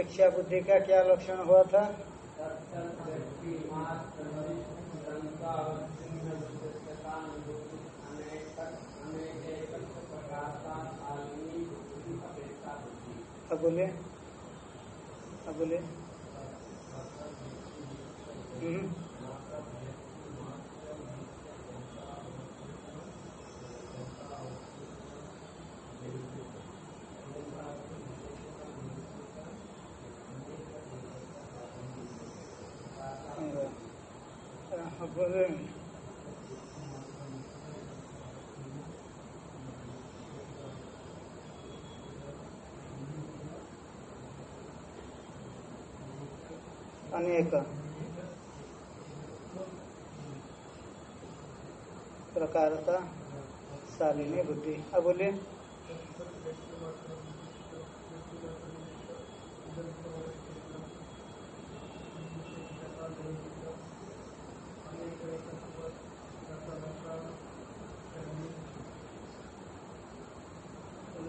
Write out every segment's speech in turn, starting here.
अपेक्षा बुद्धि का क्या लक्षण हुआ था? अब बोले अब बोले हम्म। अनेक। प्रकारता शालिनी बुद्धि। अब बोलिए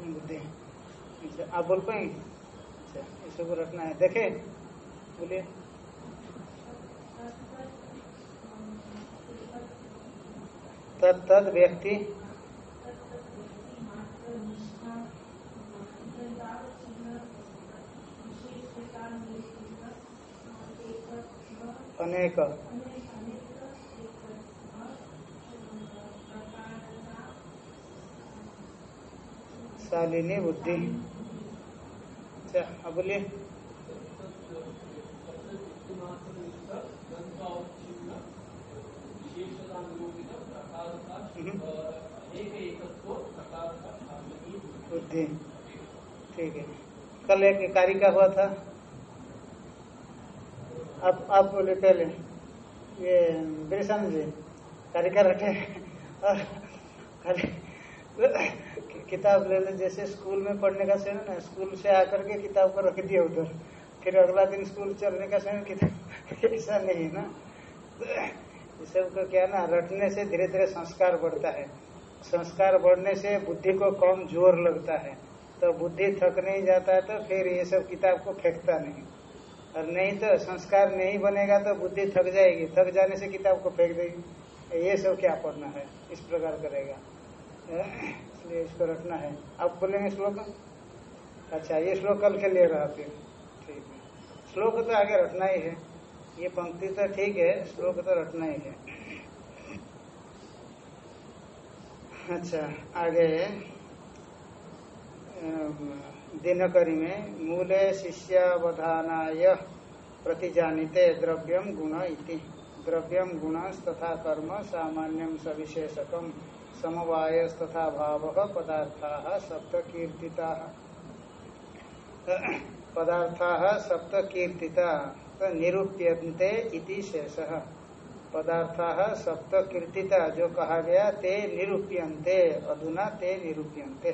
बुद्धि बोल पाएँगे अच्छा इसको रखना है। देखे? बोलिए। तद तद व्यक्ति। अनेक। शालिनी बुद्धि। अच्छा अब बोलिए। बुद्धि ठीक है। कल एक कार्य का हुआ था। आप आप बोले पहले। ये बिरसन जी कारिका रखे और किताब ले ले, जैसे स्कूल में पढ़ने का समय ना, स्कूल से आकर के किताब को रख दिया उधर। फिर अगला दिन स्कूल चलने का समय किताब ऐसा नहीं ना। ये सबको क्या ना, रटने से धीरे धीरे संस्कार बढ़ता है। संस्कार बढ़ने से बुद्धि को कम ज़ोर लगता है। तो बुद्धि थक नहीं जाता है तो फिर ये सब किताब को फेंकता नहीं। और नहीं तो संस्कार नहीं बनेगा तो बुद्धि थक जाएगी। थक जाने से किताब को फेंक देगी। ये सब क्या पढ़ना है? इस प्रकार करेगा। इसलिए इसको रखना है। आप बोलेंगे श्लोक? अच्छा ये श्लोक कल के लिए रहा फिर। ठीक है। श्लोक तो आगे रखना ही है। ये पंक्ति तो ठीक है, श्लोक तो रखना ही है। अच्छा आगे दिनकरी में, मूले शिष्यावधानाय प्रतिजानिते द्रव्यम गुण इति। द्रव्यम गुण तथा कर्म सामान्यम सविशेषकम। समवाय तथा भाव पदार्था सप्त कीर्तिता पदार्था सप्त कीर्तिता निरूप्यन्ते इति शेष। पदार्था सप्त कीर्तिता जो कहा गया, ते निरूप्यन्ते, अधुना ते निरूप्यन्ते।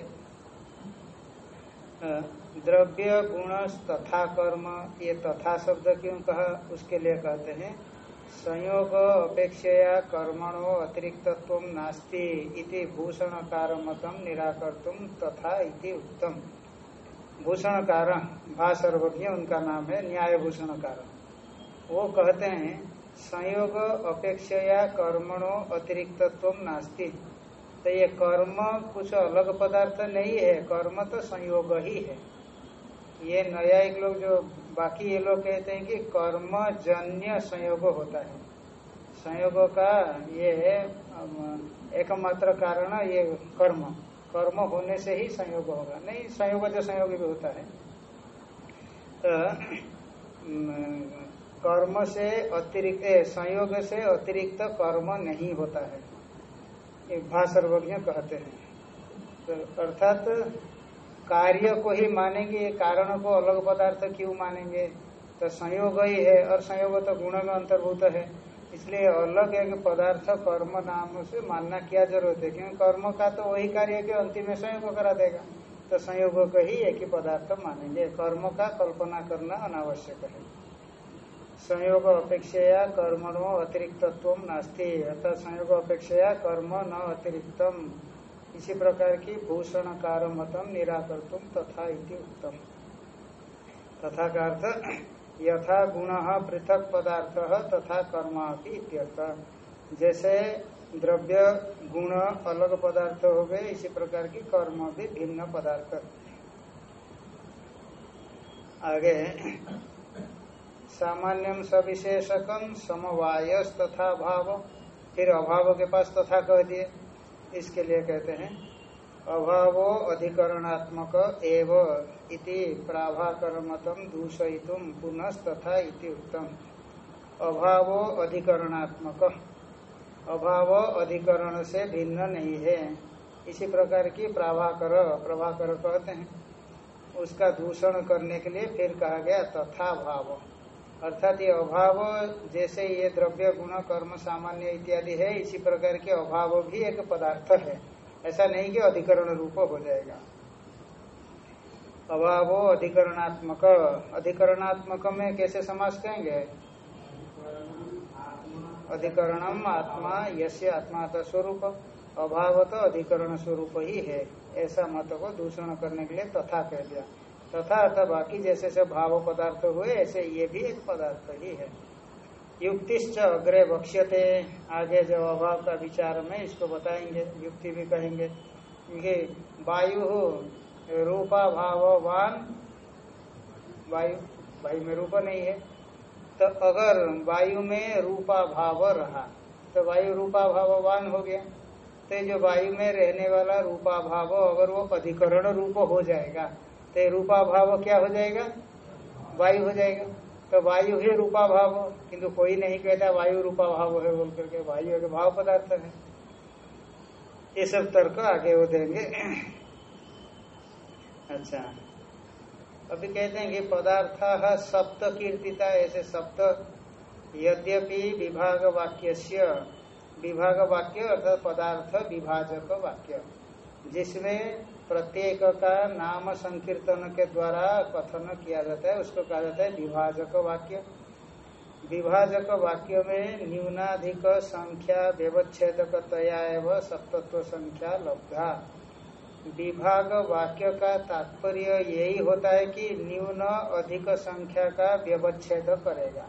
द्रव्य गुण तथा कर्म, ये तथा शब्द क्यों कहा, उसके लिए कहते हैं संयोग अपेक्षया कर्मणो अतिरिक्तत्व नास्ति इति भूषणकार मतम निराकर्तुम तथा इति उत्तम भूषणकार, भा सर्वज्ञ, उनका नाम है न्याय भूषणकार वो कहते हैं, संयोग अपेक्षया कर्मणो अतिरिक्तत्व नास्ति। तो ये कर्म कुछ अलग पदार्थ नहीं है, कर्म तो संयोग ही है। ये नया एक लोग जो बाकी ये लोग कहते हैं कि कर्म जन्य संयोग होता है। संयोग का ये एकमात्र कारण ये कर्म। कर्म होने से ही संयोग होगा। नहीं, संयोग जो संयोग भी होता है। तो कर्म से अतिरिक्त संयोग से अतिरिक्त कर्म नहीं होता है। भाषर्वज्ञ कहते हैं। तो अर्थात कार्य को ही मानेंगे कारण को अलग पदार्थ क्यों मानेंगे? तो संयोग ही है, और संयोग तो गुण में अंतर्भूत है। इसलिए अलग एक पदार्थ कर्म नाम से मानना क्या ज़रूरत है? क्योंकि कर्म का तो वही कार्य के अंतिम में संयोग करा देगा। तो संयोग को ही एक ही पदार्थ मानेंगे। कर्म का कल्पना करना अनावश्यक है। संयोग अपेक्षा कर्मणो अतिरिक्तत्व नास्ती। अर्थात संयोग अपेक्षा कर्म न अतिरिक्तम। इसी प्रकार की भूषण कार मतम निराकर तथा इति उत्तम तथा का अर्थ, यथा गुण पृथक पदार्थ तथा कर्म इत्यर्थ। जैसे द्रव्य, गुण अलग पदार्थ हो गए, इसी प्रकार की कर्म भी भिन्न पदार्थ। आगे सामान्यम सविशेषकम समवायस तथा भाव, फिर अभाव के पास तथा कह दिए। इसके लिए कहते हैं, अभाव अधिकरणात्मक एव इति प्राभाकर मतम दूषयितुम पुनस्तथा इति उत्तम अभाव अधिकरणात्मक। अभाव अधिकरण से भिन्न नहीं है। इसी प्रकार की प्राभाकर, प्रभाकर कहते हैं। उसका दूषण करने के लिए फिर कहा गया तथा भाव अर्थात ये अभाव, जैसे ये द्रव्य, गुण, कर्म, सामान्य इत्यादि है, इसी प्रकार के अभाव भी एक पदार्थ है। ऐसा नहीं कि अधिकरण रूप हो जाएगा। अभाव अधिकरणात्मक। अधिकरणात्मक में कैसे समास कहेंगे? अधिकरणम आत्मा यश्य आत्मा का स्वरूप। अभाव तो अधिकरण स्वरूप ही है। ऐसा मत को दूषण करने के लिए तथा कह दिया। तथा अर्थात बाकी जैसे सब भाव पदार्थ हुए, ऐसे ये भी एक पदार्थ ही है। युक्तिश्च अग्रे वक्ष्यते, आगे जब अभाव का विचार में इसको बताएँगे, युक्ति भी कहेंगे। क्योंकि वायु रूपा भाववान वायु वायु में रूप नहीं है। तो अगर वायु में रूपा भाव रहा तो वायु रूपा भाववान हो गया। तो जो वायु में रहने वाला रूपा भाव अगर वो अधिकरण रूप हो जाएगा तो रूपा भाव क्या हो जाएगा? वायु हो जाएगा। तो वायु है रूपा भाव किंतु कोई नहीं कहता वायु रूपा भाव है बोल करके। वायु एक भाव पदार्थ है। ये सब तर्क आगे वो देंगे अच्छा। अभी कहते हैं कि पदार्थ सप्त कीर्तिता ऐसे सप्त यद्यपि विभाग वाक्य विभाग वाक्य अर्थात पदार्थ विभाजक वाक्य। जिसमें प्रत्येक का नाम संकीर्तन के द्वारा कथन किया जाता है, उसको कहा जाता है विभाजक वाक्य। विभाजक वाक्य में न्यूनाधिक संख्या, व्यवच्छेदकतया एवं सप्तत्व संख्या लब्धा। विभाग वाक्य का तात्पर्य यही होता है कि न्यून अधिक संख्या का व्यवच्छेद करेगा।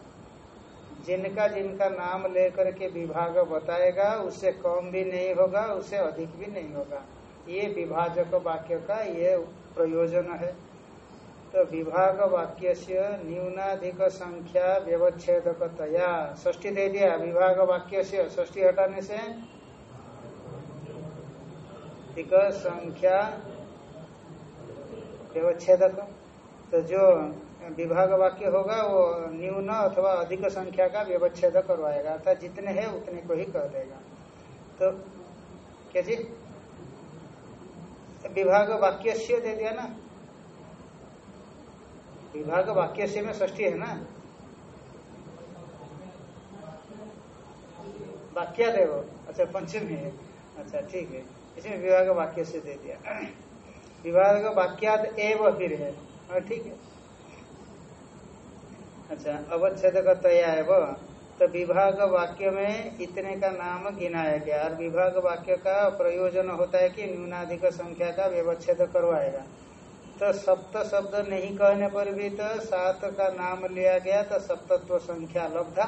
जिनका जिनका नाम लेकर के विभाग बताएगा उससे कम भी नहीं होगा उससे अधिक भी नहीं होगा। ये विभाजक वाक्य का ये प्रयोजन है। तो विभाग वाक्य से न्यूनाधिक संख्या व्यवच्छेदकतया ष्टी दे दिया। विभाग वाक्य से ष्टी हटाने से अधिक संख्या व्यवच्छेदक। तो जो विभाग वाक्य होगा वो न्यून अथवा अधिक संख्या का व्यवच्छेद करवाएगा। अर्थात जितने हैं उतने को ही कर देगा। तो क्या जी? विभाग वाक्य से दे दिया ना। विभाग वाक्य से में ष्ठी है ना। वाक्या देव अच्छा पंचमी है। अच्छा ठीक है। इसमें विभाग वाक्य से दे दिया। विभाग वाक्यात एव फिर है। हाँ, ठीक है। अच्छा अवच्छेद का तया एवं। तो विभाग वाक्य में इतने का नाम गिनाया गया। और विभाग वाक्य का प्रयोजन होता है कि न्यूनाधिक संख्या का व्यवच्छेद करवाएगा। तो सप्त शब्द नहीं कहने पर भी तो सात का नाम लिया गया तो सप्तत्व संख्या लब्धा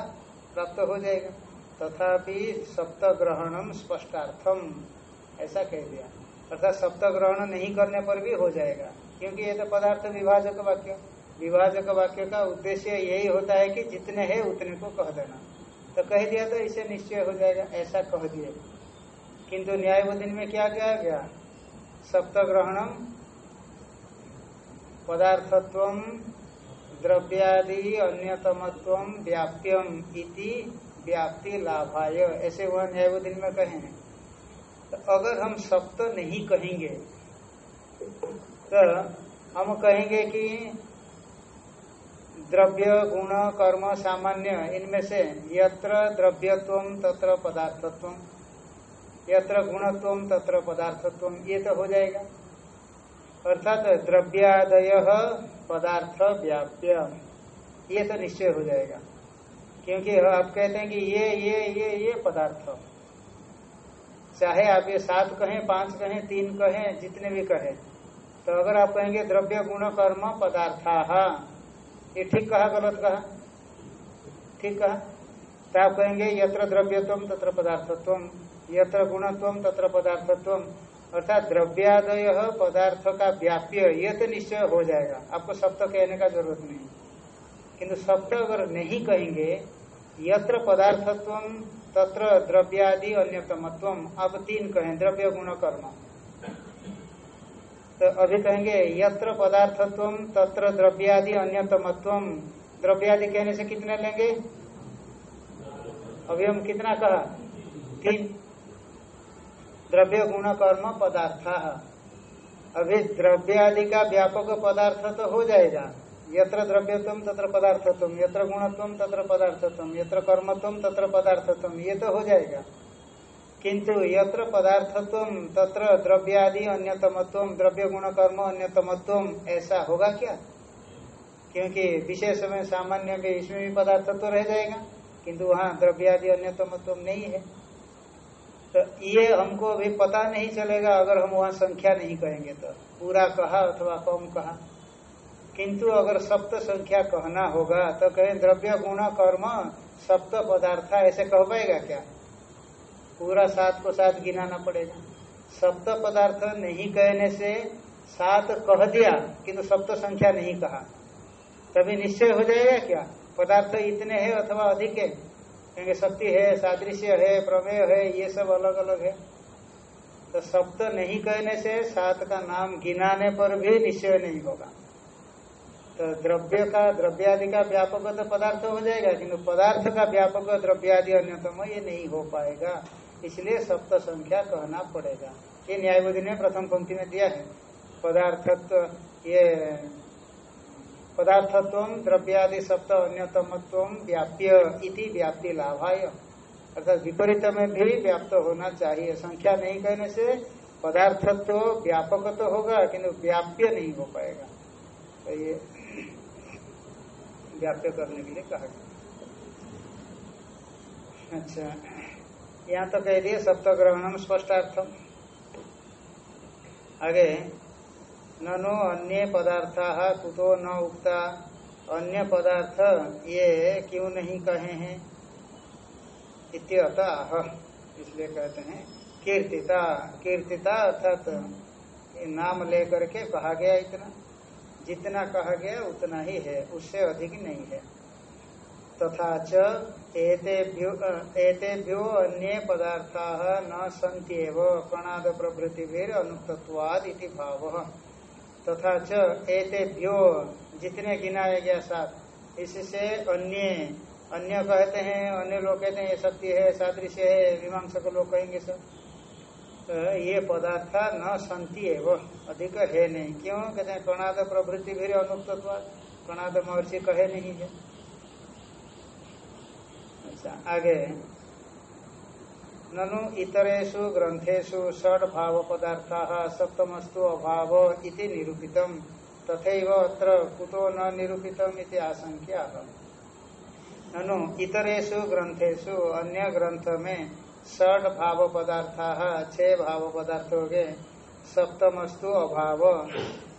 प्राप्त हो जाएगा। तथापि सप्त ग्रहणम स्पष्टार्थम, ऐसा कह दिया। अर्थात सप्त ग्रहण नहीं करने पर भी हो जाएगा, क्योंकि ये तो पदार्थ विभाजक वाक्य। विभाजक वाक्य का उद्देश्य यही होता है कि जितने हैं उतने को कह देना। तो कह दिया तो इसे निश्चय हो जाएगा, ऐसा कह दिए किंतु न्याय दिन में क्या कहा गया? सप्त ग्रहणम पदार्थत्व द्रव्यादि अन्यतमत्व व्याप्यम इति, व्याप्ति लाभाय। ऐसे वह न्याय दिन में कहे तो अगर हम सप्त नहीं कहेंगे तो हम कहेंगे कि द्रव्य, गुण, कर्म, सामान्य, इनमें से यत्र द्रव्यत्व तत्र पदार्थत्व, यत्र गुणत्व तत्र पदार्थत्व, ये तो हो जाएगा। अर्थात द्रव्यादय पदार्थ व्याप्य ये तो निश्चय हो जाएगा। क्योंकि आप कहते हैं कि ये ये ये ये पदार्थ। चाहे आप ये सात कहें, पाँच कहें, तीन कहें, जितने भी कहें तो अगर आप कहेंगे द्रव्य, गुण, कर्म, पदार्था ये ठीक कहा, गलत कहा? ठीक कहा? तो आप कहेंगे, यत्र द्रव्यत्व तत्र पदार्थत्व, यत्र गुणत्व तत्र पदार्थत्व, अर्थात द्रव्यादय पदार्थ का व्याप्य ये तो निश्चय हो जाएगा। आपको सप्त कहने का ज़रूरत नहीं। किंतु सप्त अगर नहीं कहेंगे, यत्र पदार्थत्व तत्र द्रव्यादि अन्यतमत्व, अब तीन कहें, द्रव्य गुण कर्म। तो अभी कहेंगे, यत्र पदार्थत्व तत्र द्रव्यादि अन्यतमत्व। द्रव्यादि कहने से कितने लेंगे? अभी हम कितना कहा? तीन। द्रव्य गुण कर्म पदार्थ। अभी द्रव्यादि का व्यापक पदार्थ तो हो जाएगा। यत्र द्रव्यत्व तत्र पदार्थत्व, यत्र गुणत्व तत्र पदार्थत्म यत्र कर्मत्व तत्र पदार्थत्म ये तो हो जाएगा। किंतु यत्र पदार्थत्व, तत्र द्रव्यादि अन्यतमत्व द्रव्य गुण कर्म अन्यतमत्व, ऐसा होगा क्या? क्योंकि विशेष में सामान्य में इसमें भी पदार्थत्व रह जाएगा किंतु वहाँ द्रव्यादि अन्यतमत्व नहीं है। तो ये हमको अभी पता नहीं चलेगा, अगर हम वहाँ संख्या नहीं कहेंगे तो। पूरा कहा अथवा कम कहा। किंतु अगर सप्त संख्या कहना होगा तो कहें द्रव्य गुण कर्म सप्त पदार्थ, ऐसे कह पाएगा क्या? पूरा सात को सात गिनाना पड़ेगा। सप्त पदार्थ नहीं कहने से सात कह दिया, किंतु सप्त संख्या नहीं कहा। तभी निश्चय हो जाएगा क्या? पदार्थ इतने हैं अथवा अधिक है? क्योंकि शक्ति है, सादृश्य है, प्रमेय है, ये सब अलग अलग है। तो सप्त नहीं कहने से सात का नाम गिनाने पर भी निश्चय नहीं होगा। तो द्रव्य का, द्रव्यादि का व्यापक तो पदार्थ हो जाएगा, किंतु पदार्थ का व्यापक द्रव्यादि अन्यतम ये नहीं हो पाएगा। इसलिए सप्त संख्या कहना पड़ेगा। ये न्यायवादी ने प्रथम पंक्ति में दिया है। पदार्थत्व, ये पदार्थत्व द्रव्यादि सप्त अन्यतमत्व व्याप्य इति व्याप्ति लाभाय। अर्थात विपरीत में भी व्याप्त होना चाहिए। संख्या नहीं कहने से पदार्थत्व व्यापक तो होगा किंतु व्याप्य नहीं हो पाएगा। तो ये व्याप्य करने के लिए कहा गया। अच्छा। यहाँ तो कह दिए, सप्तग्रहणम स्पष्टार्थम। आगे, ननो अन्य पदार्थ, कुतो न उगता अन्य पदार्थ ये क्यों नहीं कहे हैं? इत्यतः इसलिए कहते हैं, कीर्तिता। कीर्तिता अर्थात नाम लेकर के कहा गया इतना। जितना कहा गया, उतना ही है, उससे अधिक नहीं है। तथा चेतेभ्यो अन्य पदार्थ न सन्त्येव प्रणाद प्रभृति अनुक्तवाद इति भाव। तथा चेतेभ्यो जितने गिनाए गया साथ इससे अन्य अन्य कहते हैं, अन्य लोग कहते हैं, ये सत्य है, सादृश्य है, मीमांसक लोग कहेंगे सब। तो ये पदार्थ न संति एवं, अधिक है नहीं। क्यों? कहते हैं प्रणाद प्रभृति भी अनुक्तवाद प्रणाद महर्षि कहे नहीं है। आगे। ननु इतरेशु ग्रंथेशु षड भाव पदार्थ सप्तमस्तु अभाव इति निरूपितम। तथैव अत्र कुतो न निरूपितम इति आशंक्या ननु इतरेशु ग्रंथेशु अन्य ग्रंथ में षड भाव पदार्थ छह भाव पदार्थ हो गए सप्तमस्तु अभाव।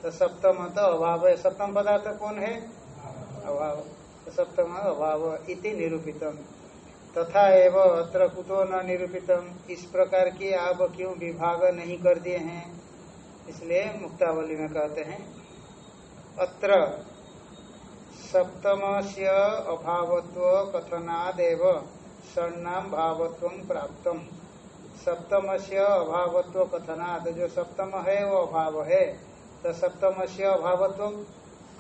तो सप्तम तो अभाव है सप्तम पदार्थ कौन है? अभाव। सप्तम अभाव इति निरूपितम। तथा एवं अत्र कुतो न निरूपितम। इस प्रकार की आप क्यों विभाग नहीं कर दिए हैं? इसलिए मुक्तावली में कहते हैं, अत्र सप्तम से अभावत्व कथनादेव षणाम भावत्व प्राप्त सप्तम से अभावत्व कथनाद जो सप्तम है, वो अभाव है। तो सप्तम से अभावत्व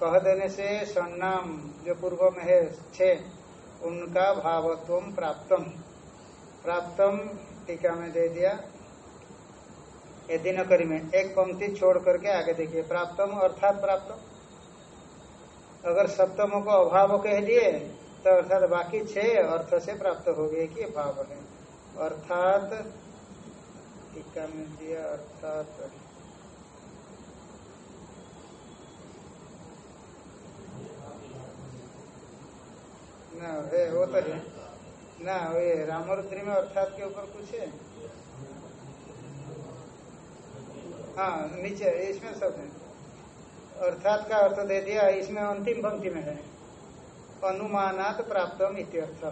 कह देने से षणाम जो पूर्व में है छे उनका भावत्व प्राप्तम। प्राप्तम टीका में दे दिया। ये दिनकरी में एक पंक्ति छोड़ करके आगे देखिए। प्राप्तम अर्थात प्राप्त। अगर सप्तम को अभाव कह दिए तो अर्थात बाकी छह अर्थ से प्राप्त हो गए कि भाव है। अर्थात टीका में दिया अर्थात। ना है वो तो है। ना, ये रामरुद्री में अर्थात के ऊपर कुछ है? हाँ नीचे, इसमें सब है। अर्थात का अर्थ दे दिया, इसमें अंतिम पंक्ति में है। अनुमानात प्राप्तम इत्यर्थ।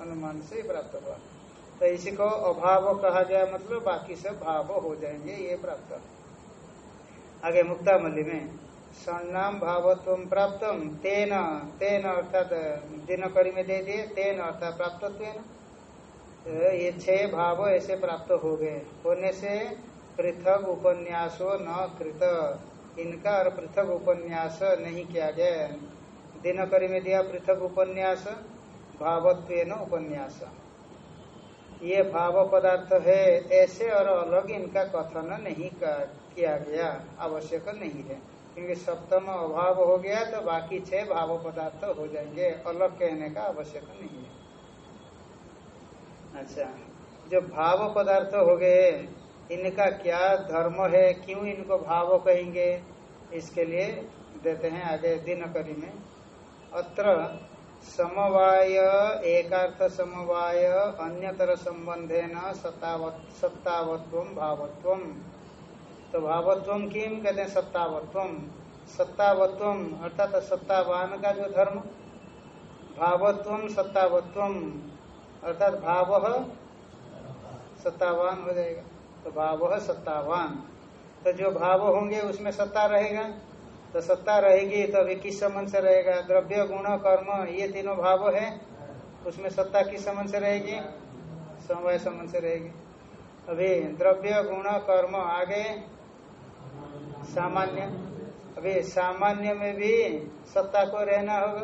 अनुमान से प्राप्त हुआ। तो इसी को अभाव कहा गया मतलब बाकी सब भाव हो जाएँगे, ये प्राप्त। आगे मुक्ता मल्ली में। स्वर्णाम भावत्व प्राप्त। तेन तेन अर्थात दिनकरी में दे दिए, तेन अर्थात प्राप्त तो ये छह भाव ऐसे प्राप्त हो गए। होने से पृथक उपन्यासो न कृत। इनका और पृथक उपन्यास नहीं किया गया। दिनकरी में दिया पृथक उपन्यास भावत्व उपन्यास। ये भाव पदार्थ है, ऐसे और अलग इनका कथन नहीं किया गया। आवश्यक नहीं है। क्योंकि सप्तम अभाव हो गया तो बाकी छह भाव पदार्थ तो हो जाएँगे, अलग कहने का आवश्यक नहीं है। अच्छा जो भाव पदार्थ तो हो गए, इनका क्या धर्म है, क्यों इनको भाव कहेंगे? इसके लिए देते हैं आगे दिनकरी में। अत्र समवाय, एकार्थ समवाय, अन्यतर संबंधे न सत्तावत्व भावत्व। तो भावत्व किम कहते हैं सत्तावत्व। सत्तावत्व, अर्थात सत्तावान का जो धर्म, भावत्व, सत्तावत्व, अर्थात भाव सत्तावान हो जाएगा। तो भाव सत्तावान। तो जो भाव होंगे उसमें सत्ता रहेगा। तो सत्ता रहेगी तो अभी किस संबंध से रहेगा? द्रव्य, गुण, कर्म, ये तीनों भाव है। उसमें सत्ता किस संबंध से रहेगी? समवाय संबंध से रहेगी। अभी द्रव्य, गुण, कर्म आगे सामान्य। अभी सामान्य में भी सत्ता को रहना होगा,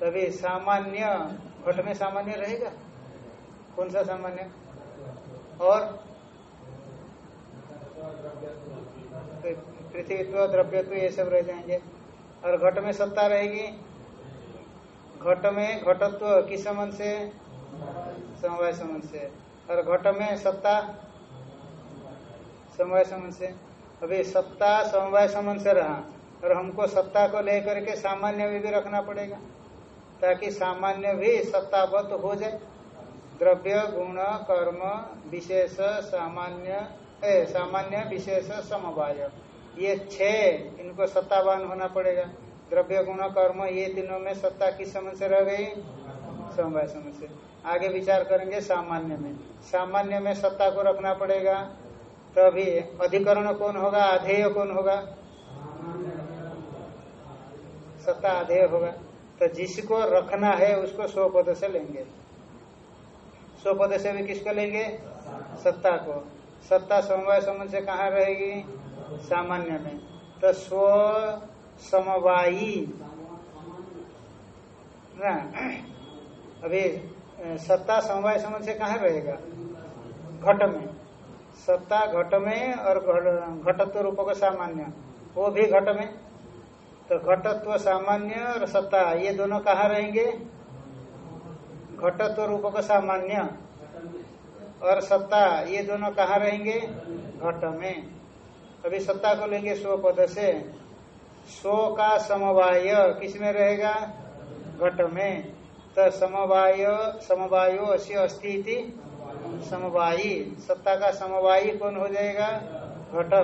तभी सामान्य घट में सामान्य रहेगा। कौन सा सामान्य? और? पृथ्वीत्व, द्रव्यत्व, ये सब रह जाएँगे। और घट में सत्ता रहेगी? घट में घटत्व किस संबंध से? समवाय संबंध से। और घट में सत्ता? समवाय संबंध से। अभी सत्ता समवाय संबंध से रहा। और हमको सत्ता को लेकर के सामान्य में भी रखना पड़ेगा ताकि सामान्य भी सत्ताबद्ध हो जाए। द्रव्य गुण कर्म विशेष सामान्य ए, सामान्य विशेष समवाय। ये छह इनको सत्तावान होना पड़ेगा। द्रव्य गुण कर्म ये तीनों में सत्ता किस समझ से रह गई? समवाय समझ से। आगे विचार करेंगे सामान्य में। सामान्य में सत्ता को रखना पड़ेगा। तो अभी अधिकरण कौन होगा? अधेय कौन होगा? सत्ता अधेय होगा। तो जिसको रखना है उसको सौ पद से लेंगे। सौ पद से भी किसको लेंगे? सत्ता को। सत्ता समवाय संबंध से कहा रहेगी? सामान्य में। तो स्व समवायी। ना, अभी सत्ता समवाय संबंध से कहा रहेगा? घट में। सत्ता घट में और घटत्व रूप का सामान्य। वो भी घट में। तो घटत्व सामान्य और सत्ता, ये दोनों कहाँ रहेंगे? घटत्व रूप का सामान्य और सत्ता, ये दोनों कहाँ रहेंगे? घट में। अभी सत्ता को लेंगे स्व पद से। स्व का समवाय किसमें रहेगा? घट में। तो समवाय, समवायो अस्थिति समवायी। सत्ता का समवायी कौन हो जाएगा? घट।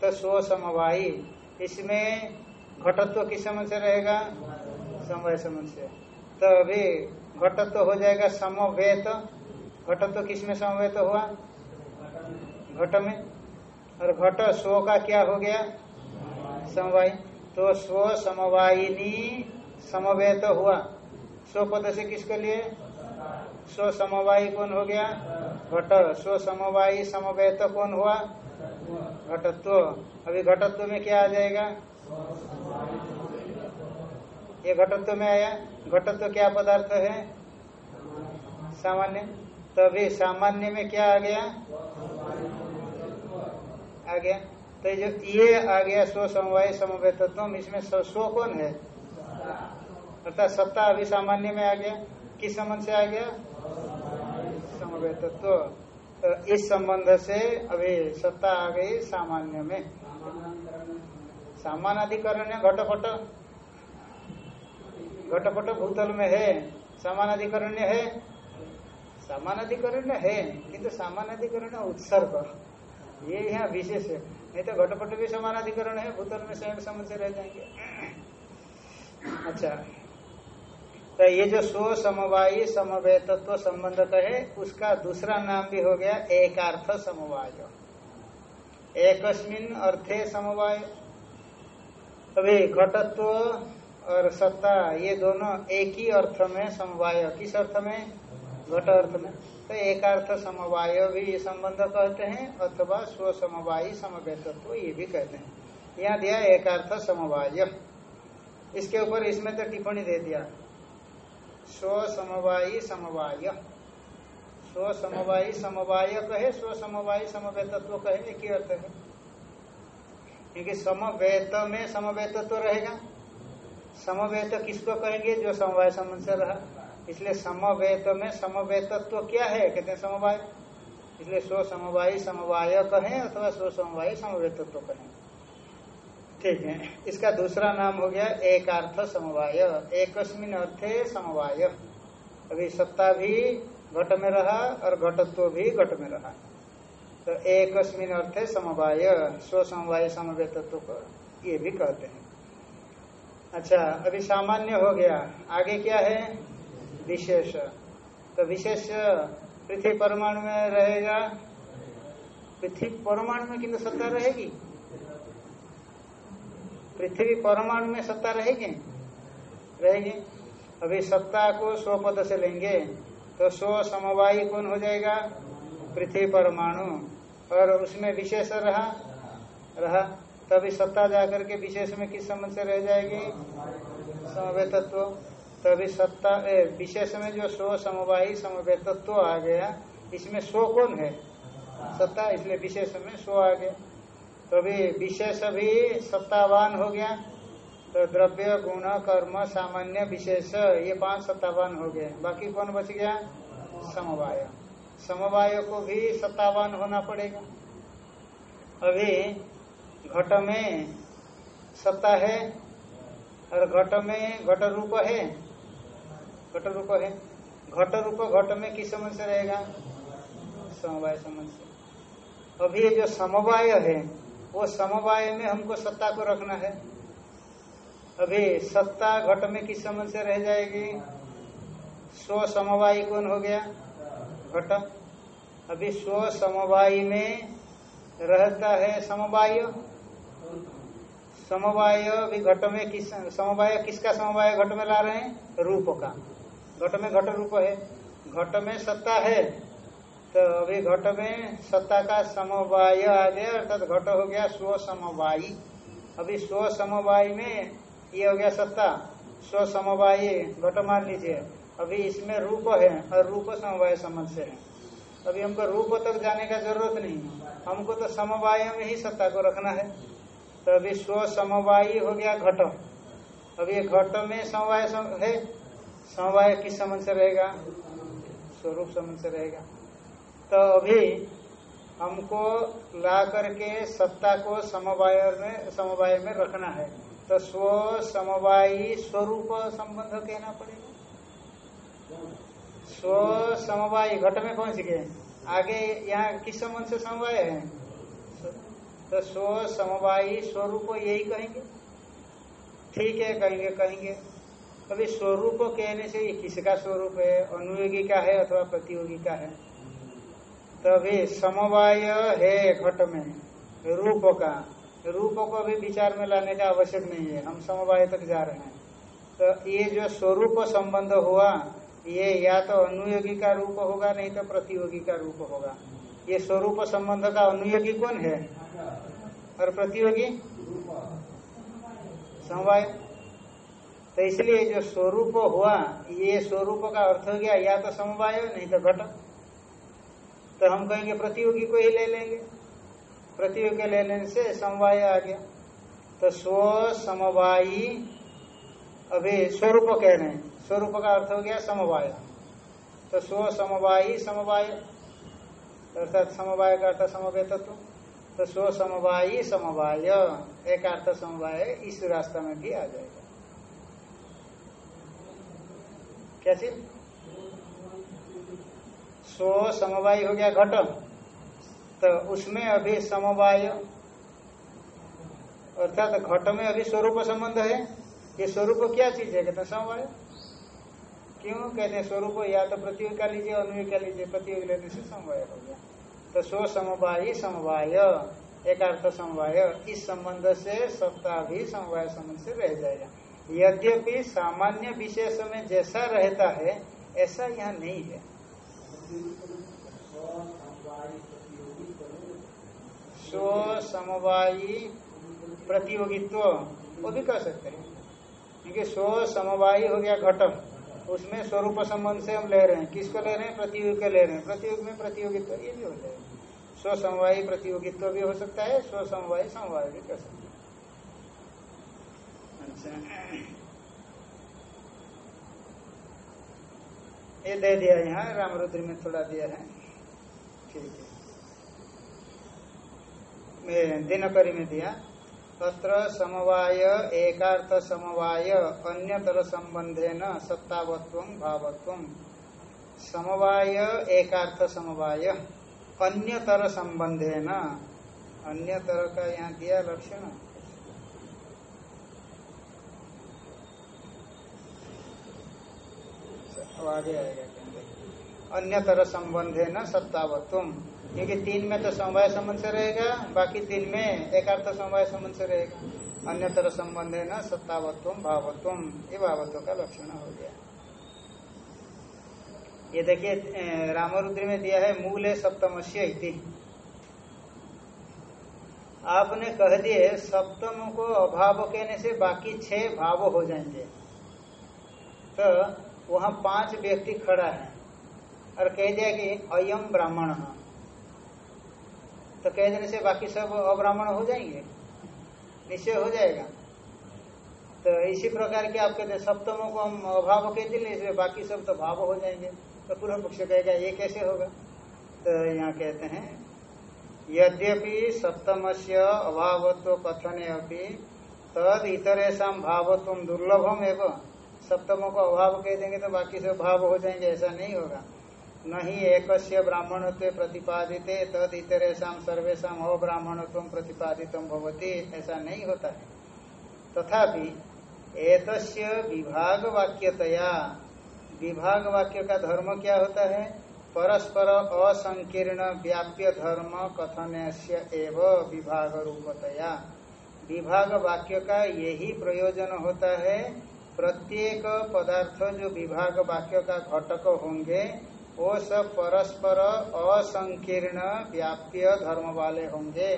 तो स्व समवायी। इसमें घटत्व किस समझ से रहेगा? समय समझ से। तो अभी घटत्व हो जाएगा समवेत। घटत्व किसमें समवेत हुआ? घट में। और घट स्व का क्या हो गया? समवाय। तो स्व समवायिनी समवेत हुआ। स्व पद से किसके लिए? स्व समवायी कौन हो गया? घट। स्व समवायी समवेत कौन हुआ? घटत्व। अभी घटत्व में क्या आ जाएगा? ये घटत्व में आया। घटत्व क्या पदार्थ है? सामान्य। तो अभी सामान्य में क्या आ गया? आ गया। तो जो ये आ गया स्व समवाय समवेतत्व, इसमें स्व कौन है? अर्थात सत्ता अभी सामान्य में आ गया। किस संबंध से आ गया? समवेतत्व तो इस संबंध से अभी सत्ता आ गई सामान्य में। सामान अधिकरण है, घटपट। घटपट भूतल में है सामान अधिकरण है। सामान अधिकरण है, किंतु सामान अधिकरण उत्सर्ग। ये यहाँ विशेष है। नहीं तो घटपट भी समान अधिकरण है, भूतल में स्वयं समझ रह जाएँगे। अच्छा। तो ये जो स्व समवायी समवेतत्व संबंध का है, उसका दूसरा नाम भी हो गया एकार्थ समवाय। एकस्मिन अर्थे समवाय। अभी घटत्व और सत्ता, ये दोनों एक ही अर्थ में समवाय। किस अर्थ में? घट अर्थ में। तो एकार्थ समवाय भी ये संबंध कहते हैं, अथवा स्व समवायी समवेतत्व ये भी कहते हैं। यहाँ दिया एकार्थ समवाय। इसके ऊपर इसमें तो टिप्पणी दे दिया। स्व समवायी। समवाय स्व समवायी समवाय कहे स्व समवायी समवेतत्व कहे एक अर्थ है। क्योंकि समवेत में समवेतत्व तो रहेगा। समवेत किसको कहेंगे? जो समवाय संबंध से रहा। इसलिए समवेत में समवेतत्व क्या है? कहते हैं समवाय। इसलिए स्व समवायी समवाय कहें अथवा स्व समवायी समवेतत्व कहें। ठीक है इसका दूसरा नाम हो गया एकार्थ समवाय। एकस्मिन अर्थे समवाय। अभी सत्ता भी घट में रहा और घटत्व भी घट में रहा। तो एकस्मिन अर्थे समवाय, स्व समवाय, समवेतत्व को ये भी कहते हैं। अच्छा अभी सामान्य हो गया। आगे क्या है? विशेष। तो विशेष पृथ्वी परमाणु में रहेगा। पृथ्वी परमाणु में किंतु सत्ता रहेगी? पृथ्वी परमाणु में सत्ता रहेगी? रहेगी। अभी सत्ता को स्व पद से लेंगे तो स्व समवायी कौन हो जाएगा? पृथ्वी परमाणु। और उसमें विशेष रहा? रहा। तभी सत्ता जाकर के विशेष में किस संबंध से रह जाएगी? समवे तत्व तभी सत्ता विशेष में जो स्व समवायी, समवेतत्व आ गया, इसमें स्व कौन है? सत्ता, इसलिए विशेष में स्व आ गया। तो भी विशेष भी सत्तावान हो गया। तो द्रव्य, गुण, कर्म, सामान्य, विशेष, ये पाँच सत्तावान हो गए। बाकी कौन बच गया? समवाय। समवाय को भी सत्तावान होना पड़ेगा। अभी घट में सत्ता है और घट में घट रूप है। घट रूप है। घट रूप घट में किस समझ से रहेगा? समवाय समझ से अभी ये जो समवाय है वो समवाय में हमको सत्ता को रखना है। अभी सत्ता घट में किस समझ से रह जाएगी? स्व समवाय कौन हो गया? घट। अभी स्व समवाय में रहता है समवाय। समवाय भी घट में किस, समवाय किसका समवाय घट में ला रहे हैं? रूप का। घट में घट रूप है। घट में सत्ता है। तो अभी घट में सत्ता का समवाय आ गया अर्थात घट हो गया स्व समवायी। अभी स्व समवाय में ये हो गया सत्ता। स्व समवायी, घट मान लीजिए। अभी इसमें रूप है और रूप समवाय समझ से है। अभी हमको रूप तक जाने का ज़रूरत नहीं। हमको तो समवाय में ही सत्ता को रखना है। तो अभी स्व समवायी हो गया घट। अभी घट में समवाय है? समवाय किस समझ से रहेगा? स्वरूप समझ से रहेगा। तो अभी हमको ला करके सत्ता को समवाय में समवाय में रखना है। तो स्व समवायी स्वरूप संबंध कहना पड़ेगा। स्व समवायी घट में पहुँच गए आगे यहाँ किस संबंध से समवाय है? तो स्व समवायी स्वरूप यही कहेंगे। ठीक है, कहेंगे कहेंगे। अभी स्वरूप कहने से ये किसका स्वरूप है? अनुयोगी का है अथवा प्रतियोगी का है? तभी समवाय है घट में। रूप का रूप को भी विचार में लाने का आवश्यक नहीं है। हम समवाय तक जा रहे हैं। तो ये जो स्वरूप संबंध हुआ, ये या तो अनुयोगी का रूप होगा, नहीं तो प्रतियोगी का रूप होगा। ये स्वरूप संबंध का अनुयोगी कौन है? और प्रतियोगी? समवाय। तो इसलिए जो स्वरूप हुआ, ये स्वरूप का अर्थ हो गया या तो समवाय, नहीं तो घट। तो हम कहेंगे, प्रतियोगी को ही ले लेंगे। प्रतियोगी ले लेने से समवाय आ गया। तो स्व समवायी अभी, स्वरूप कह रहे हैं। स्वरूप का अर्थ हो गया समवाय। तो स्व समवायी समवाय अर्थात समवाय का अर्थ समवे तत्व। तो स्व समवायी समवाय एक अर्थ समवाय इस रास्ता में भी आ जाएगा। क्या चीज़? स्व समवाय हो गया घट। तो उसमें अभी समवाय, अर्थात घट में अभी स्वरूप संबंध है। ये स्वरूप क्या चीज़ है? कहते समवाय। क्यों? कहते हैं स्वरूप या तो प्रतियोगी का लीजिए, अनुयोग का लीजिए, प्रतियोगी लेने से समवाय हो गया। तो स्व समवाय समवाय एक अर्थ समवाय, इस संबंध से सप्ताह भी समवाय संबंध से रह जाएगा। यद्यपि सामान्य विशेष में जैसा रहता है, ऐसा यहाँ नहीं है। स्व समवायी प्रतियोगित्व, वो भी कर सकते हैं। क्योंकि स्व समवायी हो गया घटक उसमें स्वरूप संबंध से हम ले रहे हैं। किसको ले रहे हैं? प्रतियोगी को ले रहे हैं। प्रतियोगी में प्रतियोगित्व, ये भी हो जाएगा। स्व समवायी प्रतियोगित्व भी हो सकता है स्व समवायी समवाय भी कर सकते हैं। अच्छा ये दे दिया यहाँ, रामरुद्र में थोड़ा दिया है। ठीक है। दिनकरी में दिया। तत्र समवाय, एकार्थ समवाय, अन्यतर संबंधे न सत्तावत्व, भावत्व। समवाय, एकार्थ समवाय, अन्यतर संबंधे न अन्यतर का यहाँ दिया लक्षण। आगे आएगा अन्यतर संबंध है न सत्तावत्व। क्योंकि तीन में तो समवाय संबंध से रहेगा, बाकी तीन में एकार्थ समवाय संबंध से रहेगा। अन्यतर संबंध है न सत्तावत्व, भावत्व, ये भावत्व का लक्षण हो गया। ये देखिए रामरुद्र में दिया है, मूल है सप्तमस्य आपने कह दिए, सप्तम को अभाव कहने से बाकी छह भाव हो जाएँगे। तो वहाँ पाँच व्यक्ति खड़ा है। और कह दिया कि अयम ब्राह्मण। तो कह देने से बाकी सब अब्राह्मण हो जाएँगे? निश्चय हो जाएगा। तो इसी प्रकार के आप कहते सप्तमों को हम अभाव कह दिले, इसलिए बाकी सब तो भाव हो जाएँगे। तो पूर्व पक्ष कहेगा, ये कैसे होगा? तो यहाँ कहते हैं, यद्यपि सप्तम से अभावत्व कथने अभी तद इतरेशा भावत्व दुर्लभम एवं। सप्तमों को अभाव कह देंगे तो बाकी सब भाव हो जाएँगे, ऐसा नहीं होगा। नहीं एक ब्राह्मणत्व प्रतिपादित, तद इतरेशा सर्वेशा अब्राह्मणत्व प्रतिपादित भवती, ऐसा नहीं होता है। तथापि एक विभाग वाक्यतया विभाग वाक्य का धर्म क्या होता है? परस्पर असंकीर्ण व्याप्य धर्म कथन एव विभाग रूपतया विभाग वाक्य का यही प्रयोजन होता है प्रत्येक पदार्थ जो विभाग वाक्य का घटक होंगे, वो सब परस्पर असंकीर्ण व्याप्य धर्म वाले होंगे।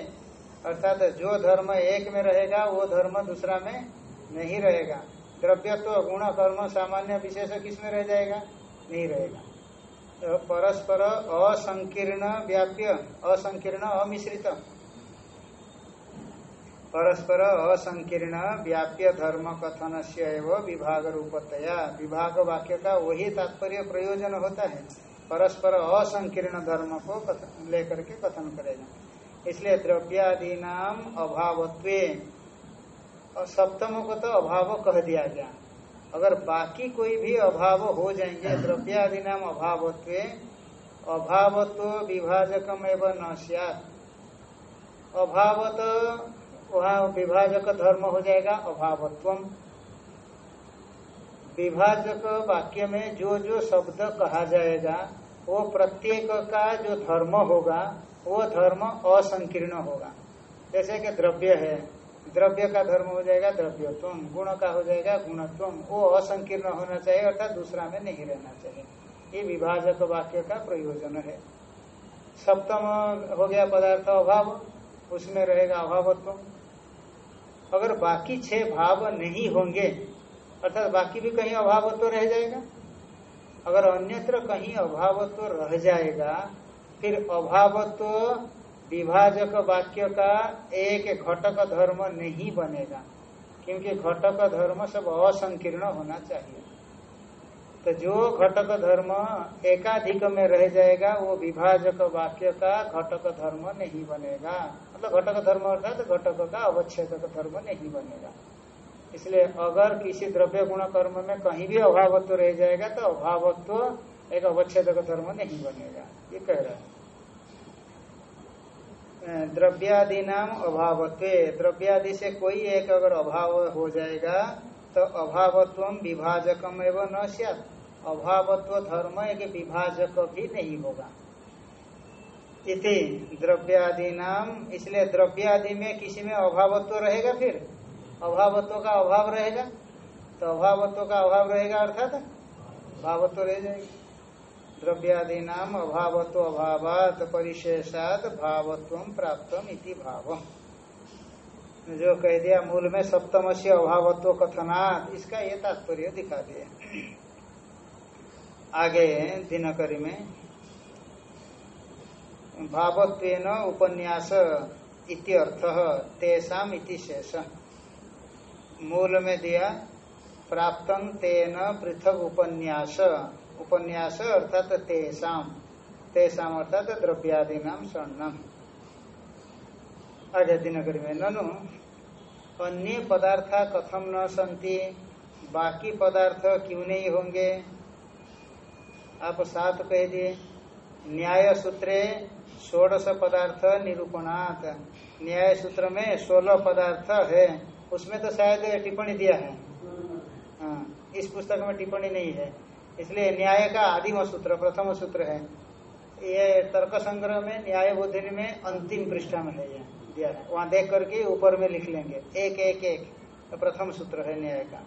अर्थात जो धर्म एक में रहेगा, वो धर्म दूसरा में नहीं रहेगा। द्रव्य तो गुण, कर्म, सामान्य, विशेष किसमें रह जाएगा? नहीं रहेगा। तो परस्पर असंकीर्ण व्याप्य असंकीर्ण, अमिश्रित। परस्पर असंकीर्ण व्याप्य धर्म कथन से विभाग रूपतया विभाग वाक्य का वही तात्पर्य प्रयोजन होता है। परस्पर असंकीर्ण धर्म को लेकर के कथन करेगा। इसलिए द्रव्यादि नाम अभावत्व सप्तम को तो अभाव कह दिया गया। अगर बाकी कोई भी अभाव हो जाएँगे द्रव्यादि नाम अभावत्व अभावत्व विभाजकम एवं न अभावत वहाँ विभाजक धर्म हो जाएगा अभावत्व विभाजक वाक्य में जो जो शब्द कहा जाएगा, वो प्रत्येक का जो धर्म होगा, वो धर्म असंकीर्ण होगा। जैसे कि द्रव्य है, द्रव्य का धर्म हो जाएगा द्रव्यत्व गुण का हो जाएगा गुणत्व वो असंकीर्ण होना चाहिए, अर्थात दूसरा में नहीं रहना चाहिए। ये विभाजक वाक्य का प्रयोजन है। सप्तम हो गया पदार्थ अभाव, उसमें रहेगा अभावत्व अगर बाकी छह भाव नहीं होंगे, अर्थात बाकी भी कहीं अभावत्व रह जाएगा? अगर अन्यत्र कहीं अभावत्व रह जाएगा, फिर अभावत्व विभाजक वाक्य का एक घटक धर्म नहीं बनेगा, क्योंकि घटक धर्म सब असंकीर्ण होना चाहिए। तो जो घटक धर्म एकाधिक में रह जाएगा, वो विभाजक वाक्य का घटक धर्म नहीं बनेगा। मतलब घटक धर्म अर्थात घटक का अवच्छेदक धर्म नहीं बनेगा। इसलिए अगर किसी द्रव्य गुण कर्म में कहीं भी अभावत्व रह जाएगा तो अभावत्व एक अवच्छेदक धर्म नहीं बनेगा। ये कह रहा है। द्रव्यादि नाम अभावत्व। द्रव्यादि से कोई एक अगर अभाव हो जाएगा तो अभावत्व विभाजकम एवं न अभावत्व धर्म एक विभाजक भी नहीं होगा। इति द्रव्यादि नाम इसलिए द्रव्यादि में किसी में अभावत्व रहेगा फिर? अभावत्व का अभाव रहेगा। तो अभावत्व का अभाव रहेगा अर्थात भावत्व रह जाएगी। द्रव्यादि नाम अभावत्व अभावात परिशेषात भावत्व प्राप्त इति भाव जो कह दिया मूल में सप्तम से अभावत्व कथनात्, इसका ये तात्पर्य दिखा दिए आगे दिनकरी में भावत्व उपन्यास इत्यर्थ, तेषाम इति शेष मूल में दिया प्राप्तम तेन पृथक उपन्यास। उपन्यास अर्थात तेसाम तेसाम अर्थात द्रव्यादि नाम स्वर्णम आगे दिनकर में ननु, अन्य पदार्थ कथम न संति बाकी पदार्थ क्यों नहीं होंगे? आप सात कह दिए। न्याय सूत्रे षोड़श पदार्थ निरूपणात्। न्याय सूत्र में सोलह पदार्थ है। उसमें तो शायद टिप्पणी दिया है। हाँ, इस पुस्तक में टिप्पणी नहीं है। इसलिए न्याय का आदिम सूत्र प्रथम सूत्र है। ये तर्क संग्रह में न्याय बोधनी में अंतिम पृष्ठा में है दिया है। वहाँ देख करके ऊपर में लिख लेंगे। एक एक एक तो प्रथम सूत्र है न्याय का।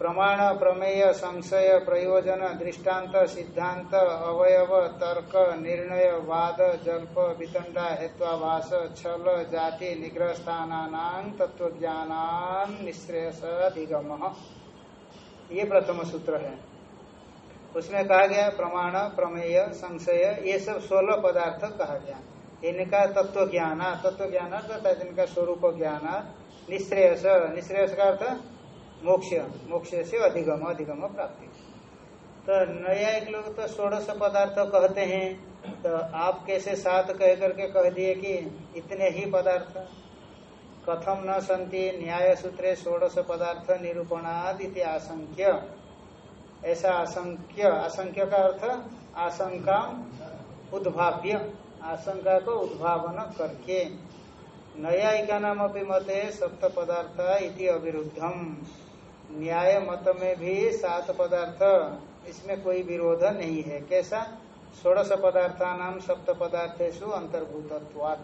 प्रमाण, प्रमेय, संशय, प्रयोजन, दृष्टांत, सिद्धांत, अवयव, तर्क, निर्णय, वाद, जल्प, वितंडा हेत्वाभाष छल, जाति निग्रह स्थान तत्व ज्ञान निश्रेयस अधिगम ये प्रथम सूत्र है। उसमें कहा गया प्रमाण, प्रमेय, संशय, ये सब सोलह पदार्थ कहा गया इनका तत्व ज्ञान तत्व ज्ञान तथा इनका स्वरूप ज्ञान, निश्रेयस निश्रेयस का अर्थ मोक्ष मोक्ष से अधिगम अधिगम प्राप्ति। तो नया एक लोग तो षोड़श पदार्थ कहते हैं तो आप कैसे सात कह करके कह दिए कि इतने ही पदार्थ? कथम न संति न्याय सूत्रे षोड़श पदार्थ निरूपणाद आशंक्य। ऐसा आशंक्य आशंक्य का अर्थ आशंका उद्भाव्य, आशंका को उद्भावन करके। न्यायिका नाम अपनी मते सप्त पदार्थ इति अविरुद्धम। न्याय मत में भी सात पदार्थ, इसमें कोई विरोध नहीं है। कैसा? षोड़श पदार्था नाम सप्त पदार्थेशु अंतर्भूतत्वात्।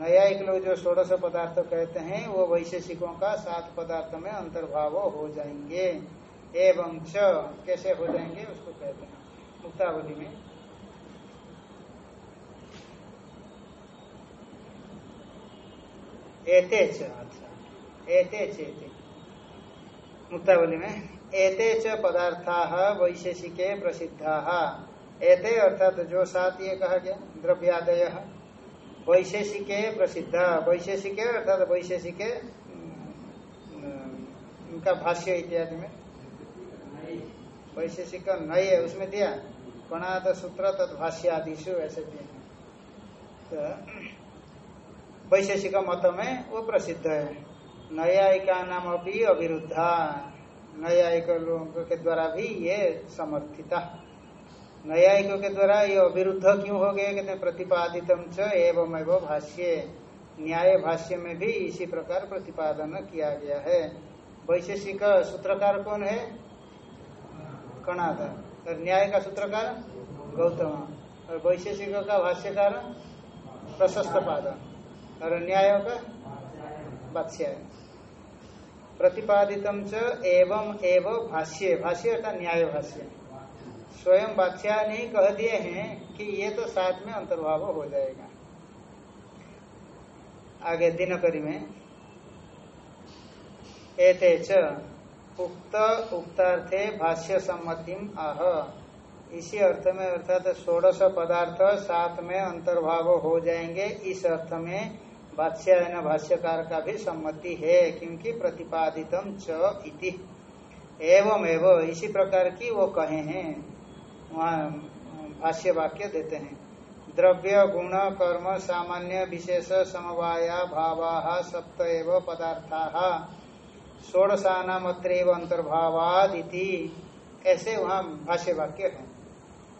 न्यायिक लोग जो षोड़श पदार्थ कहते हैं, वो वैशेषिकों का सात पदार्थ में अंतर्भाव हो जाएँगे। एवं च, कैसे हो जाएँगे, उसको कहते हैं। मुक्तावली में। एते च अच्छा। एते चेते। मुक्तावली में एते च पदार्था वैशेषिके प्रसिद्धा एते अर्थात जो सात ये कहा गया द्रव्यादय वैशेषिके प्रसिद्ध वैशेषिके अर्थात वैशेषिके उनका भाष्य इत्यादि में वैशेषिक नई है उसमें दिया कणाद सूत्र तत्भाष्यादिशु ऐसे दिए तो वैशेषिक मत में वो प्रसिद्ध है न्यायिका नाम अभी अविरुद्धा। न्यायिक लोगों के द्वारा भी ये समर्थिता। न्यायिकों के द्वारा ये अविरुद्ध क्यों हो गए कहते प्रतिपादितम च एवं एवं भाष्य। न्याय भाष्य में भी इसी प्रकार प्रतिपादन किया गया है। वैशेषिक सूत्रकार कौन है? कणाद और न्याय का सूत्रकार? गौतम। और वैशेषिक का भाष्यकार? प्रशस्त पादन। और न्याय का? वात्स्याय प्रतिपादित एवं एवं भाष्य। भाष्य अर्थात न्याय भाष्य स्वयं वात्स्या ने कह दिए हैं कि ये तो साथ में अंतर्भाव हो जाएगा। आगे दिनकरी में। एते च उक्त उक्तार्थे भाष्य सम्मति आह। इसी अर्थ में अर्थात षोड़श पदार्थ साथ में अंतर्भाव हो जाएँगे। इस अर्थ में बादशाह भाष्यकार का भी सम्मति है, क्योंकि प्रतिपादितम च इति। एवं एवं इसी प्रकार की वो कहे हैं, वहाँ भाष्य वाक्य देते हैं। द्रव्य, गुण, कर्म, सामान्य, विशेष, समवाया, भावा, सप्त एव पदार्था षोड़शानाम अंतर्भावाद ऐसे वहाँ भाष्य वाक्य है।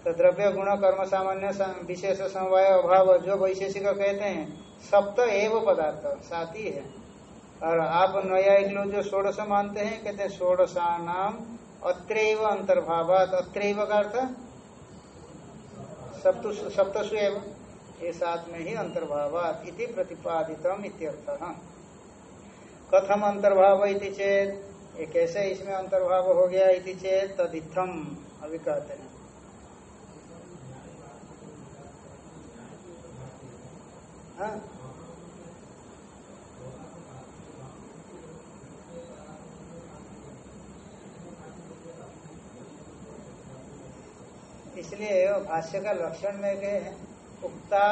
तो द्रव्य गुण कर्म सामान्य विशेष समवाय अभाव जो वैशेषिक कहते हैं सप्त एव पदार्थ, साथ ही है। और आप नया लोग जो षोड़श मानते हैं, कहते हैं षोड़शा नाम अत्रैव अंतर्भावात। अत्रैव का अर्थ? सप्तसु एवं। ये साथ में ही अंतर्भावात इति प्रतिपादितम इत्यर्थ। कथम अंतर्भाव इति चेत? ये कैसे इसमें अंतर्भाव हो गया इति चेत? तदिथम अभी कहते हैं। हाँ इसलिए भाष्य का लक्षण में गए उक्ता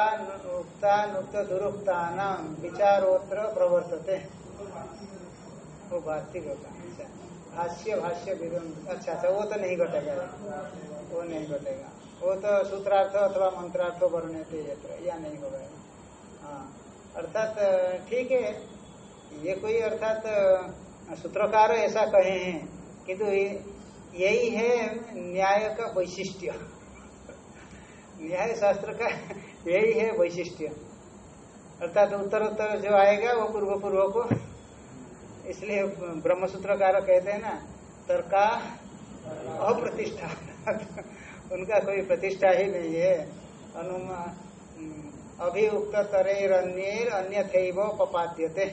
नुक्त दुरुक्ता नाम विचारोत्र प्रवर्तते। वो वार्तिक होता अच्छा। भाष्य भाष्य अच्छा अच्छा वो तो नहीं घटेगा। वो नहीं घटेगा। वो तो सूत्रार्थ अथवा मंत्रार्थ वर्णे या नहीं होगा। हाँ अर्थात, ठीक है। ये कोई अर्थात, सूत्रकार ऐसा कहे हैं किंतु यही है न्याय का वैशिष्ट्य। न्याय शास्त्र का यही है वैशिष्ट्य। अर्थात उत्तर उत्तर जो आएगा वो पूर्व पूर्व को। इसलिए ब्रह्मसूत्रकार कहते हैं ना, तर्का अप्रतिष्ठा। उनका कोई प्रतिष्ठा ही नहीं है। अनुमा अभियुक्त तरेर अन्य थे पपाद्यते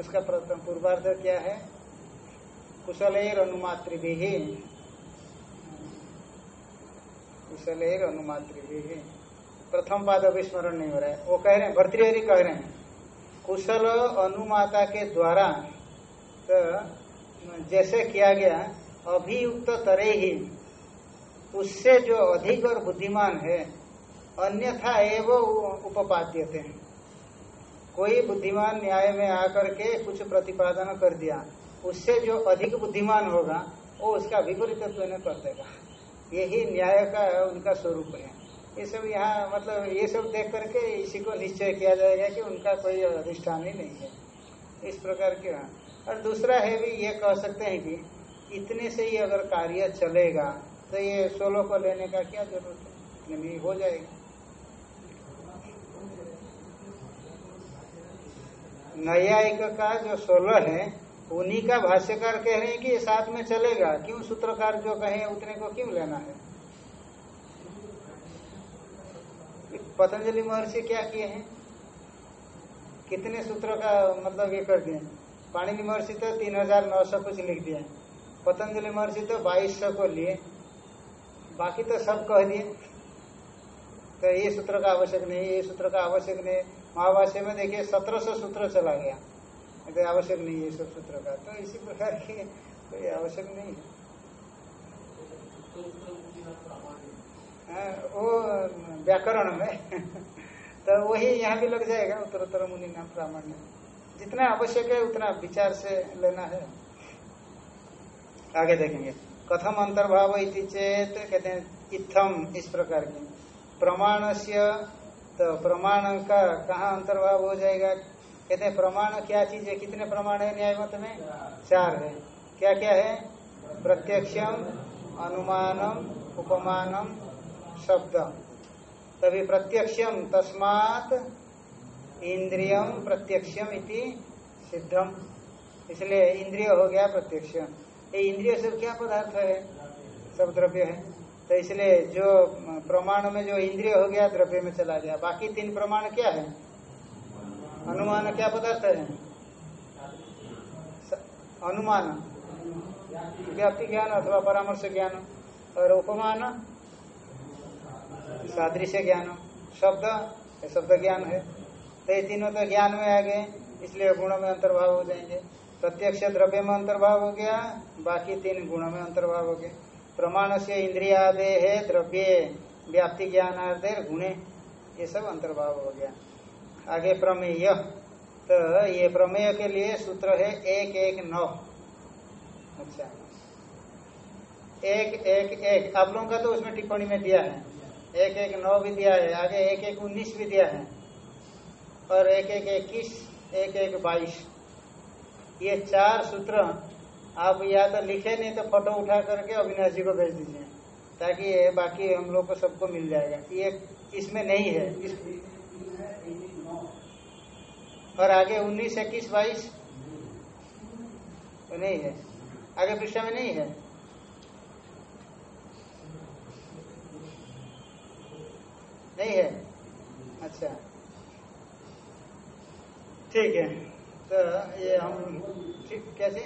उसका पूर्वार्ध क्या है? कुशलेर अनुमातृ कुशलेर अनुमातृ प्रथम पाद अभिस्मरण नहीं हो रहा है। वो कह रहे हैं, भर्तृहरि कह रहे हैं, कुशल अनुमाता के द्वारा तो जैसे किया गया अभियुक्त तरे ही उससे जो अधिक और बुद्धिमान है अन्यथा एवं उपाद्य थे। कोई बुद्धिमान न्याय में आकर के कुछ प्रतिपादन कर दिया, उससे जो अधिक बुद्धिमान होगा, वो उसका विपरीत कर देगा। यही न्याय का उनका स्वरूप है। ये सब यहाँ मतलब ये सब देख करके इसी को निश्चय किया जाएगा कि उनका कोई अधिष्ठान ही नहीं है। इस प्रकार के और दूसरा है भी ये कह सकते हैं कि इतने से ही अगर कार्य चलेगा तो ये सोलो को लेने का क्या ज़रूरत है हो जाएगा। न्यायिक का जो सोलह है, उन्हीं का भाष्यकार कह रहे हैं कि ये साथ में चलेगा। क्यों सूत्रकार जो कहे उतने को क्यों लेना है? पतंजलि महर्षि क्या किए हैं? कितने सूत्रों का मतलब ये कर दिए पाणिनि महर्षि तो तीन हज़ार नौ सौ कुछ लिख दिया पतंजलि महर्षि तो बाईस सौ को लिए। बाकी तो सब कह दिए। तो ये सूत्र का आवश्यक नहीं, ये सूत्र का आवश्यक नहीं। महावाष्य में देखिए सत्रह सौ सूत्र चला गया। तो आवश्यक नहीं है सब सूत्र का। तो इसी प्रकार की कोई आवश्यक नहीं है। हाँ, वो व्याकरण में। तो वही यहाँ भी लग जाएगा उत्तरोत्तर मुनि नाम प्रामाण्य। जितना आवश्यक है उतना विचार से लेना है। आगे देखेंगे। कथम अंतर्भाव इति चेत कहते हैं इथम इस प्रकार की। प्रमाण से तो प्रमाण का कहा अंतर्भाव हो जाएगा? कहते प्रमाण क्या चीज़ है? कितने प्रमाण है न्याय मत में? चार है। क्या क्या है? प्रत्यक्षम, अनुमानम, उपमानम शब्द तभी प्रत्यक्षम, तस्मात इंद्रियम प्रत्यक्षम इति सिद्धम। इसलिए इंद्रिय हो गया प्रत्यक्ष ये इंद्रिय सब क्या पदार्थ है? सब द्रव्य है। तो इसलिए जो प्रमाण में जो इंद्रिय हो गया, द्रव्य में चला गया। बाकी तीन प्रमाण क्या है? अनुमान क्या पदार्थ है? अनुमान। व्याप्ति ज्ञान अथवा परामर्श ज्ञान। और उपमान, सादृश्य ज्ञान। शब्द शब्द ज्ञान है। तो ये तीनों तो ज्ञान में आ गए, इसलिए गुणों में अंतर्भाव हो जाएँगे। प्रत्यक्ष द्रव्य में अंतर्भाव हो गया, बाकी तीन गुणों में अंतर्भाव हो गए। प्रमाण से इंद्रियादे है द्रव्य व्याप्ति ज्ञान गुणे। ये सब अंतर्भाव हो गया। आगे प्रमेय। तो ये प्रमेय के लिए सूत्र है एक एक नौ। अच्छा। एक एक एक। आप लोगों का तो उसमें टिप्पणी में दिया है। एक एक, नौ भी दिया है। आगे एक एक, उन्नीस भी दिया है। और एक एक, इक्कीस, एक एक, बाईस। ये चार सूत्र आप या तो लिखे नहीं तो फ़ोटो उठा करके अविनाश जी को भेज दीजिए, ताकि ये बाकी हम लोग को सबको मिल जाएगा। ये इसमें नहीं है। इस... और आगे उन्नीस, इक्कीस, बाईस? तो नहीं है। आगे पृष्ठा में नहीं है? नहीं है? अच्छा। ठीक है। तो ये हम ठीक, कैसे?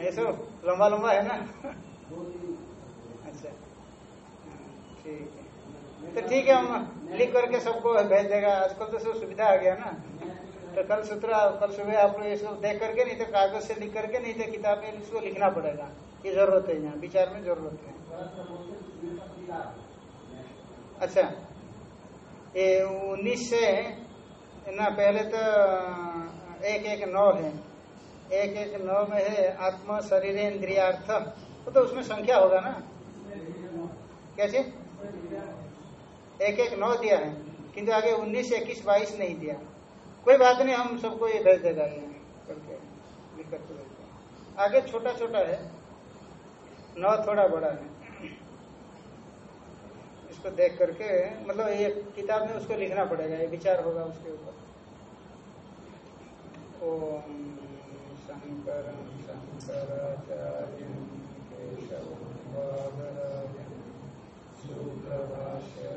ऐसा लंबा लंबा है ना। अच्छा। ठीक है। तो ठीक है, हम लिख करके सबको भेज देगा। आजकल तो सब सुविधा आ गया ना। तो कल सूत्र, कल सुबह आप लोग ये सब देख करके, नहीं तो कागज़ से लिख करके, नहीं तो किताब में इसको लिखना पड़ेगा ये ज़रूरत है यहाँ। विचार में ज़रूरत है। अच्छा। ये उन्नीस से, ना, पहले तो एक एक नौ है। एक एक नौ में है आत्मा शरीर इंद्रियार्थ तो, तो उसमें संख्या होगा ना? कैसे? एक एक नौ दिया है किंतु आगे उन्नीस इक्कीस बाईस नहीं दिया। कोई बात नहीं हम सबको ये भेज देगा करके आगे छोटा छोटा है नौ थोड़ा बड़ा है। इसको देख करके मतलब ये किताब में उसको लिखना पड़ेगा ये विचार होगा उसके ऊपर। ओम। शंकराचार्य सूत्रभाष्य